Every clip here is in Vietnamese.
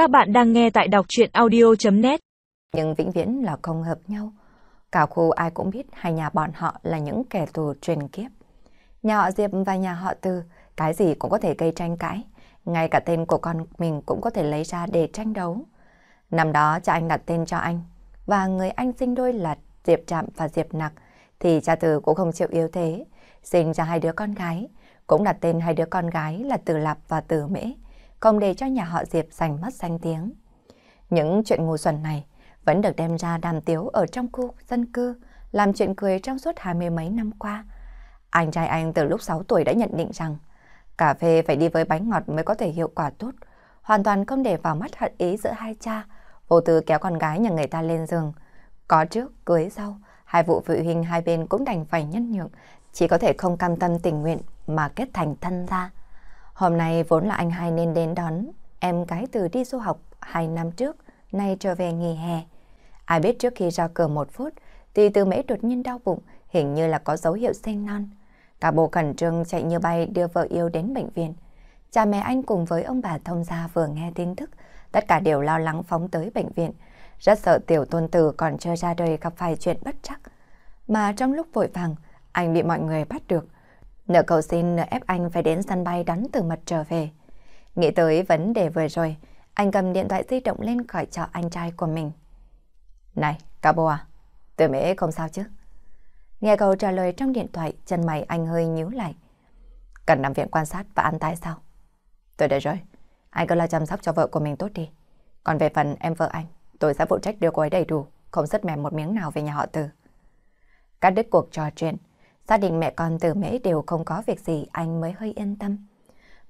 Các bạn đang nghe tại đọc chuyện audio.net Nhưng vĩnh viễn là không hợp nhau. Cả khu ai cũng biết hai nhà bọn họ là những kẻ thù truyền kiếp. Nhà họ Diệp và nhà họ Tư, cái gì cũng có thể gây tranh cãi. Ngay cả tên của con mình cũng có thể lấy ra để tranh đấu. Năm đó cha anh đặt tên cho anh, và người anh sinh đôi là Diệp Trạm và Diệp Nặc, thì cha Từ cũng không chịu yếu thế. Sinh ra hai đứa con gái, cũng đặt tên hai đứa con gái là Từ Lạp và Từ Mễ không để cho nhà họ Diệp giành mất danh tiếng. Những chuyện ngu xuẩn này vẫn được đem ra đàm tiếu ở trong khu dân cư, làm chuyện cười trong suốt hai mươi mấy năm qua. Anh trai anh từ lúc 6 tuổi đã nhận định rằng cà phê phải đi với bánh ngọt mới có thể hiệu quả tốt, hoàn toàn không để vào mắt hận ý giữa hai cha, vô tư kéo con gái nhà người ta lên giường. Có trước, cưới sau, hai vụ phụ huynh hai bên cũng đành phải nhân nhượng, chỉ có thể không cam tâm tình nguyện mà kết thành thân gia. Hôm nay vốn là anh hai nên đến đón em gái từ đi du học hai năm trước, nay trở về nghỉ hè. Ai biết trước khi ra cửa một phút, thì từ mễ đột nhiên đau bụng, hình như là có dấu hiệu sinh non. Cả bộ khẩn trương chạy như bay đưa vợ yêu đến bệnh viện. Cha mẹ anh cùng với ông bà thông gia vừa nghe tin tức, tất cả đều lo lắng phóng tới bệnh viện, rất sợ tiểu tôn tử còn chưa ra đời gặp phải chuyện bất chắc. Mà trong lúc vội vàng, anh bị mọi người bắt được, Nợ cầu xin nợ ép anh phải đến sân bay đón từ mật trở về. Nghĩ tới vấn đề vừa rồi, anh cầm điện thoại di động lên gọi cho anh trai của mình. Này, Cabo à, từ mễ không sao chứ? Nghe câu trả lời trong điện thoại, chân mày anh hơi nhíu lại. Cần nằm viện quan sát và ăn tái sao? Tôi đã rồi, anh cứ lo chăm sóc cho vợ của mình tốt đi. Còn về phần em vợ anh, tôi sẽ phụ trách đưa cô ấy đầy đủ, không sứt mềm một miếng nào về nhà họ từ. Cắt đứt cuộc trò chuyện, Gia đình mẹ con từ mễ đều không có việc gì anh mới hơi yên tâm.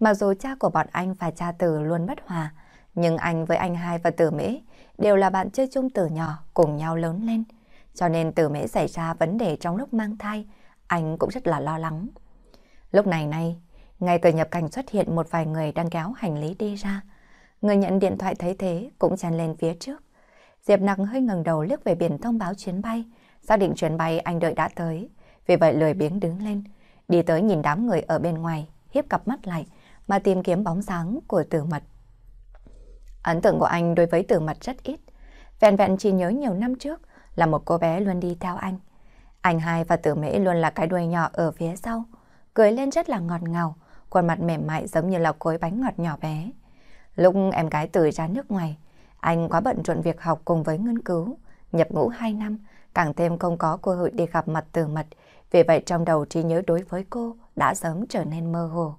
Mặc dù cha của bọn anh và cha từ luôn bất hòa, nhưng anh với anh hai và từ mễ đều là bạn chơi chung từ nhỏ cùng nhau lớn lên. Cho nên từ mễ xảy ra vấn đề trong lúc mang thai, anh cũng rất là lo lắng. Lúc này này, ngay từ nhập cảnh xuất hiện một vài người đang kéo hành lý đi ra. Người nhận điện thoại thấy thế cũng chen lên phía trước. Diệp Nặc hơi ngẩng đầu liếc về biển thông báo chuyến bay, xác định chuyến bay anh đợi đã tới. Vì vậy lười biếng đứng lên, đi tới nhìn đám người ở bên ngoài, hiếp cặp mắt lại mà tìm kiếm bóng dáng của tử mật. Ấn tượng của anh đối với tử mật rất ít. Vẹn vẹn chỉ nhớ nhiều năm trước là một cô bé luôn đi theo anh. Anh hai và tử mễ luôn là cái đuôi nhỏ ở phía sau, cười lên rất là ngọt ngào, khuôn mặt mềm mại giống như là cối bánh ngọt nhỏ bé. Lúc em gái từ ra nước ngoài, anh quá bận rộn việc học cùng với nghiên cứu, nhập ngũ 2 năm, càng thêm không có cơ hội để gặp mặt từ mật, vì vậy trong đầu trí nhớ đối với cô đã sớm trở nên mơ hồ.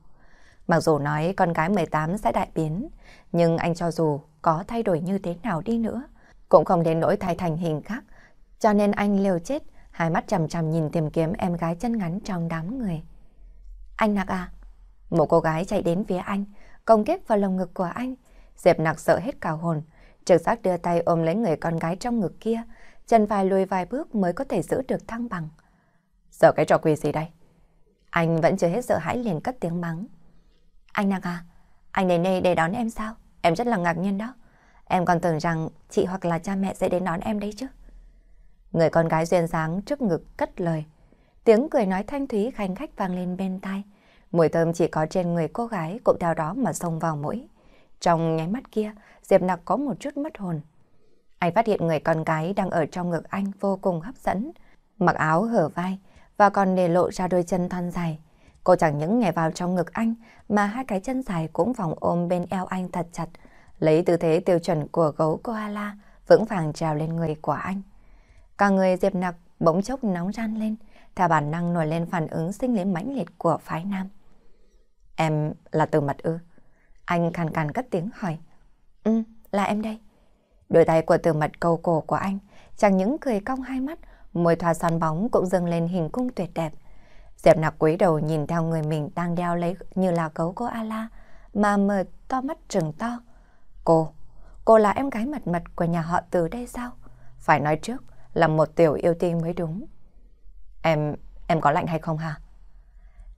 Mặc dù nói con gái 18 sẽ đại biến, nhưng anh cho dù có thay đổi như thế nào đi nữa, cũng không đến nỗi thay thành hình khác. Cho nên anh liều chết, hai mắt chằm chằm nhìn tìm kiếm em gái chân ngắn trong đám người. Anh Nạc à? Một cô gái chạy đến phía anh, công kích vào lồng ngực của anh. Diệp nạc sợ hết cả hồn, trực giác đưa tay ôm lấy người con gái trong ngực kia, chân phải lùi vài bước mới có thể giữ được thăng bằng. Sợ cái trò quỷ gì đây? Anh vẫn chưa hết sợ hãi liền cất tiếng mắng. Anh Năng à, anh đến đây để đón em sao? Em rất là ngạc nhiên đó. Em còn tưởng rằng chị hoặc là cha mẹ sẽ đến đón em đấy chứ. Người con gái duyên dáng trước ngực cất lời. Tiếng cười nói thanh thúy khanh khách vang lên bên tai. Mùi thơm chỉ có trên người cô gái cũng theo đó mà xông vào mũi. Trong nháy mắt kia, Diệp Nặc có một chút mất hồn. Anh phát hiện người con gái đang ở trong ngực anh vô cùng hấp dẫn. Mặc áo hở vai, và còn để lộ ra đôi chân thon dài. Cô chẳng những nhảy vào trong ngực anh mà hai cái chân dài cũng vòng ôm bên eo anh thật chặt, lấy tư thế tiêu chuẩn của gấu koala vững vàng trèo lên người của anh. Cả người Diệp Nặc bỗng chốc nóng ran lên, theo bản năng nổi lên phản ứng sinh lý mãnh liệt của phái nam. Em là từ mật ư? Anh khàn khàn cất tiếng hỏi. Ừ, là em đây. Đôi tay của từ mật cầu cổ của anh, chẳng những cười cong hai mắt, môi thoa son bóng cũng dâng lên hình cung tuyệt đẹp. Diệp nặc cúi đầu nhìn theo người mình đang đeo lấy như là cấu cô Ala, mà mở to mắt trừng to. Cô, cô là em gái mật mật của nhà họ từ đây sao? Phải nói trước là một tiểu yêu tinh mới đúng. Em, em có lạnh hay không hả?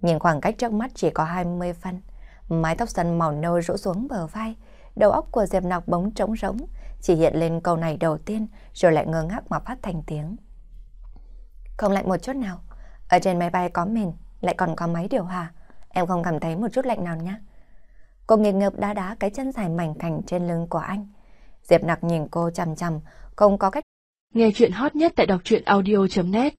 Nhìn khoảng cách trước mắt chỉ có 20 phân, mái tóc sân màu nâu rũ xuống bờ vai, đầu óc của Diệp Nặc bóng trống rỗng, chỉ hiện lên câu này đầu tiên rồi lại ngơ ngác mà phát thành tiếng. Không lạnh một chút nào. Ở trên máy bay có mền lại còn có máy điều hòa. Em không cảm thấy một chút lạnh nào nhá. Cô nghiệt ngợp đá đá cái chân dài mảnh khảnh trên lưng của anh. Diệp nặc nhìn cô chằm chằm, không có cách. Nghe chuyện hot nhất tại đọc truyện audio.net